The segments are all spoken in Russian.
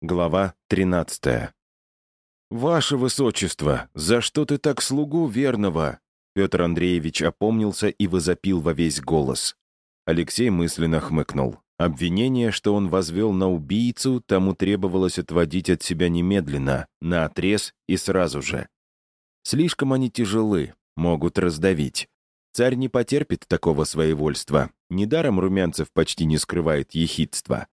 Глава 13. «Ваше Высочество, за что ты так слугу верного?» Петр Андреевич опомнился и возопил во весь голос. Алексей мысленно хмыкнул. Обвинение, что он возвел на убийцу, тому требовалось отводить от себя немедленно, на отрез и сразу же. Слишком они тяжелы, могут раздавить. Царь не потерпит такого своевольства. Недаром Румянцев почти не скрывает ехидства.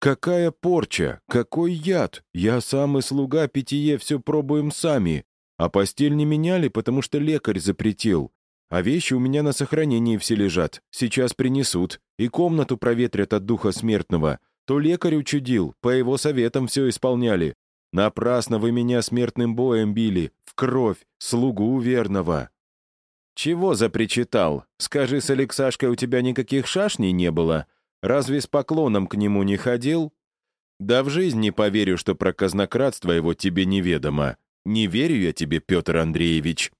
«Какая порча! Какой яд! Я сам и слуга питье все пробуем сами. А постель не меняли, потому что лекарь запретил. А вещи у меня на сохранении все лежат. Сейчас принесут. И комнату проветрят от духа смертного. То лекарь учудил, по его советам все исполняли. Напрасно вы меня смертным боем били, в кровь, слугу верного». «Чего запричитал? Скажи, с Алексашкой у тебя никаких шашней не было?» Разве с поклоном к нему не ходил? Да в жизнь не поверю, что про казнократство его тебе неведомо. Не верю я тебе, Петр Андреевич.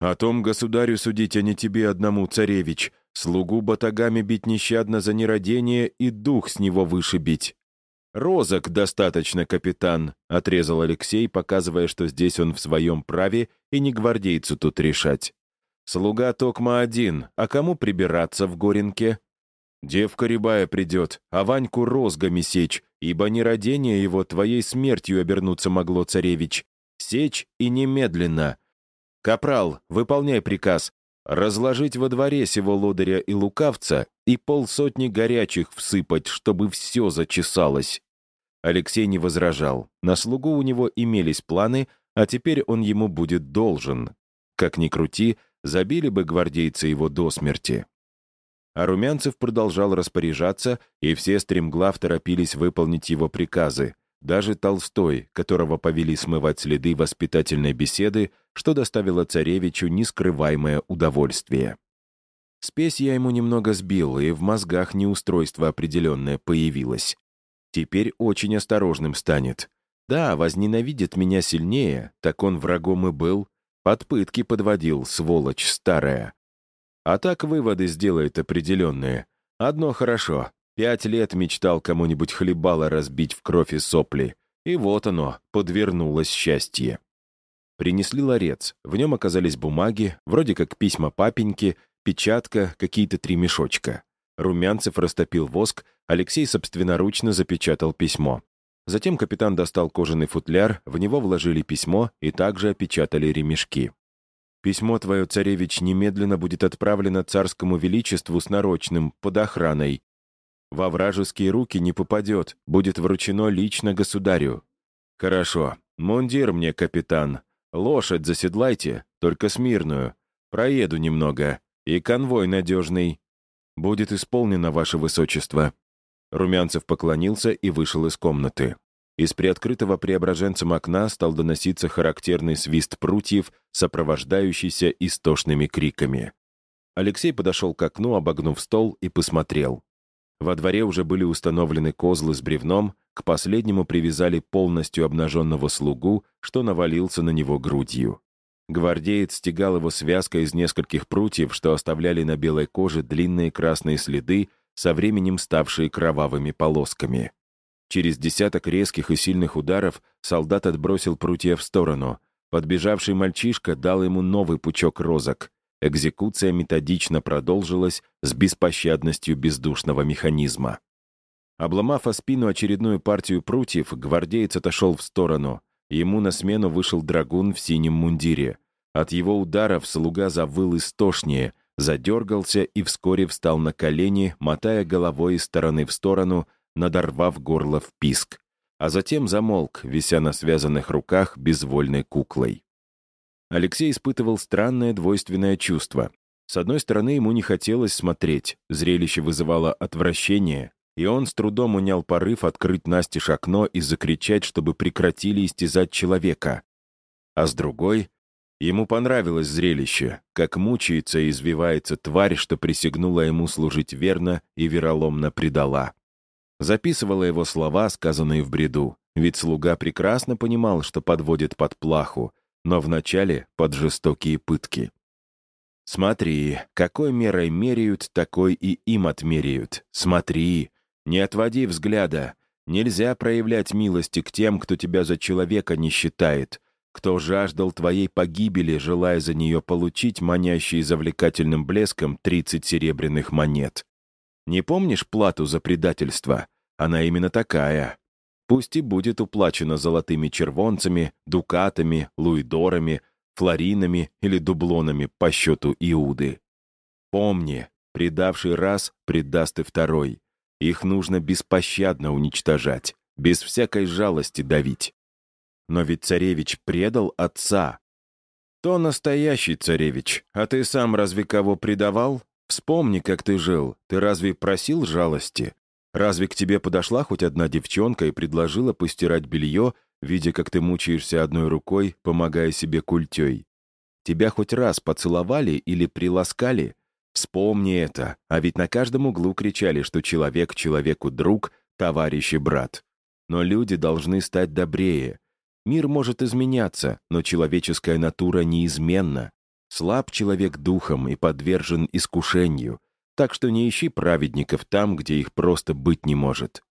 О том государю судить, а не тебе одному, царевич. Слугу батагами бить нещадно за нерадение и дух с него вышибить. «Розок достаточно, капитан», — отрезал Алексей, показывая, что здесь он в своем праве и не гвардейцу тут решать. «Слуга Токма один, а кому прибираться в Горенке?» Девка рябая придет, а Ваньку розгами сечь, ибо нерадение его твоей смертью обернуться могло, царевич. Сечь и немедленно. Капрал, выполняй приказ. Разложить во дворе сего лодыря и лукавца и полсотни горячих всыпать, чтобы все зачесалось. Алексей не возражал. На слугу у него имелись планы, а теперь он ему будет должен. Как ни крути, забили бы гвардейцы его до смерти. А Румянцев продолжал распоряжаться, и все стремглав торопились выполнить его приказы. Даже Толстой, которого повели смывать следы воспитательной беседы, что доставило царевичу нескрываемое удовольствие. Спесь я ему немного сбил, и в мозгах неустройство определенное появилось. Теперь очень осторожным станет. Да, возненавидит меня сильнее, так он врагом и был. Под пытки подводил, сволочь старая. А так выводы сделает определенные. Одно хорошо. Пять лет мечтал кому-нибудь хлебало разбить в кровь и сопли. И вот оно, подвернулось счастье. Принесли ларец. В нем оказались бумаги, вроде как письма папеньки, печатка, какие-то три мешочка. Румянцев растопил воск, Алексей собственноручно запечатал письмо. Затем капитан достал кожаный футляр, в него вложили письмо и также опечатали ремешки. Письмо твое, царевич, немедленно будет отправлено царскому величеству с нарочным, под охраной. Во вражеские руки не попадет, будет вручено лично государю. Хорошо. Мундир мне, капитан. Лошадь заседлайте, только смирную. Проеду немного. И конвой надежный. Будет исполнено, ваше высочество». Румянцев поклонился и вышел из комнаты. Из приоткрытого преображенцем окна стал доноситься характерный свист прутьев, сопровождающийся истошными криками. Алексей подошел к окну, обогнув стол, и посмотрел. Во дворе уже были установлены козлы с бревном, к последнему привязали полностью обнаженного слугу, что навалился на него грудью. Гвардеец стегал его связкой из нескольких прутьев, что оставляли на белой коже длинные красные следы, со временем ставшие кровавыми полосками. Через десяток резких и сильных ударов солдат отбросил прутья в сторону. Подбежавший мальчишка дал ему новый пучок розок. Экзекуция методично продолжилась с беспощадностью бездушного механизма. Обломав о спину очередную партию прутьев, гвардеец отошел в сторону. Ему на смену вышел драгун в синем мундире. От его ударов слуга завыл истошнее, задергался и вскоре встал на колени, мотая головой из стороны в сторону, надорвав горло в писк, а затем замолк, вися на связанных руках безвольной куклой. Алексей испытывал странное двойственное чувство. С одной стороны, ему не хотелось смотреть, зрелище вызывало отвращение, и он с трудом унял порыв открыть настежь окно и закричать, чтобы прекратили истязать человека. А с другой, ему понравилось зрелище, как мучается и извивается тварь, что присягнула ему служить верно и вероломно предала. Записывала его слова, сказанные в бреду, ведь слуга прекрасно понимал, что подводит под плаху, но вначале под жестокие пытки. «Смотри, какой мерой меряют, такой и им отмеряют. Смотри, не отводи взгляда, Нельзя проявлять милости к тем, кто тебя за человека не считает, кто жаждал твоей погибели, желая за нее получить манящие завлекательным блеском 30 серебряных монет. Не помнишь плату за предательство? Она именно такая. Пусть и будет уплачена золотыми червонцами, дукатами, луидорами, флоринами или дублонами по счету Иуды. Помни, предавший раз, предаст и второй. Их нужно беспощадно уничтожать, без всякой жалости давить. Но ведь царевич предал отца. То настоящий царевич, а ты сам разве кого предавал? Вспомни, как ты жил. Ты разве просил жалости? Разве к тебе подошла хоть одна девчонка и предложила постирать белье, видя, как ты мучаешься одной рукой, помогая себе культей? Тебя хоть раз поцеловали или приласкали? Вспомни это, а ведь на каждом углу кричали, что человек человеку друг, товарищ и брат. Но люди должны стать добрее. Мир может изменяться, но человеческая натура неизменна. Слаб человек духом и подвержен искушению, так что не ищи праведников там, где их просто быть не может.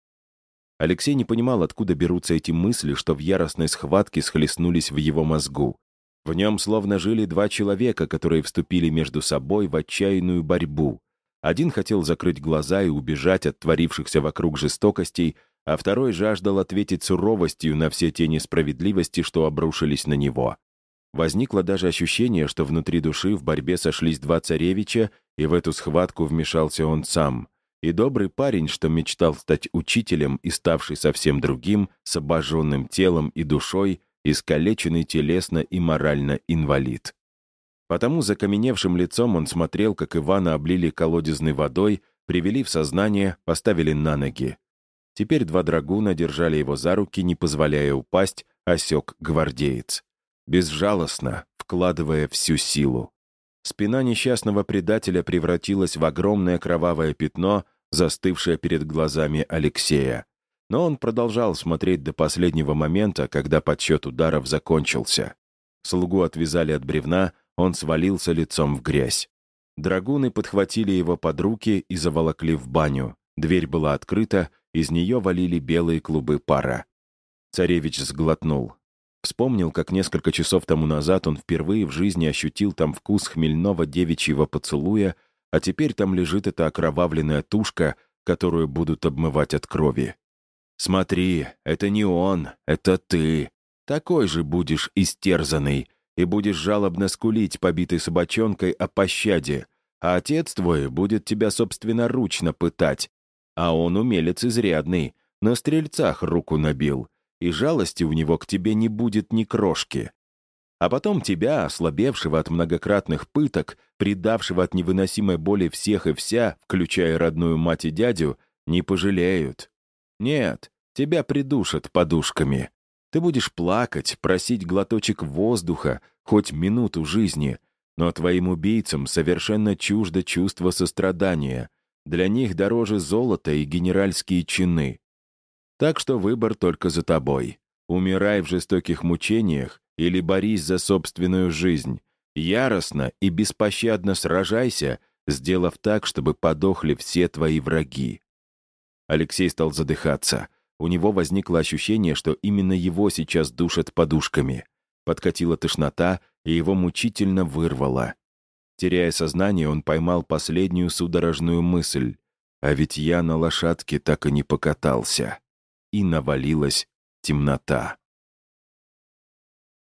Алексей не понимал, откуда берутся эти мысли, что в яростной схватке схлестнулись в его мозгу. В нем словно жили два человека, которые вступили между собой в отчаянную борьбу. Один хотел закрыть глаза и убежать от творившихся вокруг жестокостей, а второй жаждал ответить суровостью на все те несправедливости, что обрушились на него. Возникло даже ощущение, что внутри души в борьбе сошлись два царевича, и в эту схватку вмешался он сам. И добрый парень, что мечтал стать учителем и ставший совсем другим, с обожженным телом и душой, искалеченный телесно и морально инвалид. Потому закаменевшим лицом он смотрел, как Ивана облили колодезной водой, привели в сознание, поставили на ноги. Теперь два драгуна держали его за руки, не позволяя упасть, осек гвардеец. Безжалостно, вкладывая всю силу. Спина несчастного предателя превратилась в огромное кровавое пятно, застывшее перед глазами Алексея. Но он продолжал смотреть до последнего момента, когда подсчет ударов закончился. Слугу отвязали от бревна, он свалился лицом в грязь. Драгуны подхватили его под руки и заволокли в баню. Дверь была открыта, из нее валили белые клубы пара. Царевич сглотнул. Вспомнил, как несколько часов тому назад он впервые в жизни ощутил там вкус хмельного девичьего поцелуя, а теперь там лежит эта окровавленная тушка, которую будут обмывать от крови. Смотри, это не он, это ты. Такой же будешь истерзанный и будешь жалобно скулить побитой собачонкой о пощаде, а отец твой будет тебя собственноручно пытать. А он умелец изрядный, на стрельцах руку набил, и жалости у него к тебе не будет ни крошки. А потом тебя, ослабевшего от многократных пыток, предавшего от невыносимой боли всех и вся, включая родную мать и дядю, не пожалеют. Нет, тебя придушат подушками. Ты будешь плакать, просить глоточек воздуха, хоть минуту жизни, но твоим убийцам совершенно чуждо чувство сострадания. Для них дороже золота и генеральские чины. Так что выбор только за тобой. Умирай в жестоких мучениях или борись за собственную жизнь. Яростно и беспощадно сражайся, сделав так, чтобы подохли все твои враги. Алексей стал задыхаться. У него возникло ощущение, что именно его сейчас душат подушками. Подкатила тошнота, и его мучительно вырвало. Теряя сознание, он поймал последнюю судорожную мысль. А ведь я на лошадке так и не покатался. И навалилась темнота.